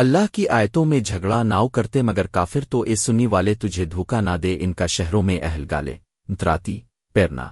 اللہ کی آیتوں میں جھگڑا ناؤ کرتے مگر کافر تو اے سنی والے تجھے دھوکا نہ دے ان کا شہروں میں اہل گالے۔ اتراتی پیرنا۔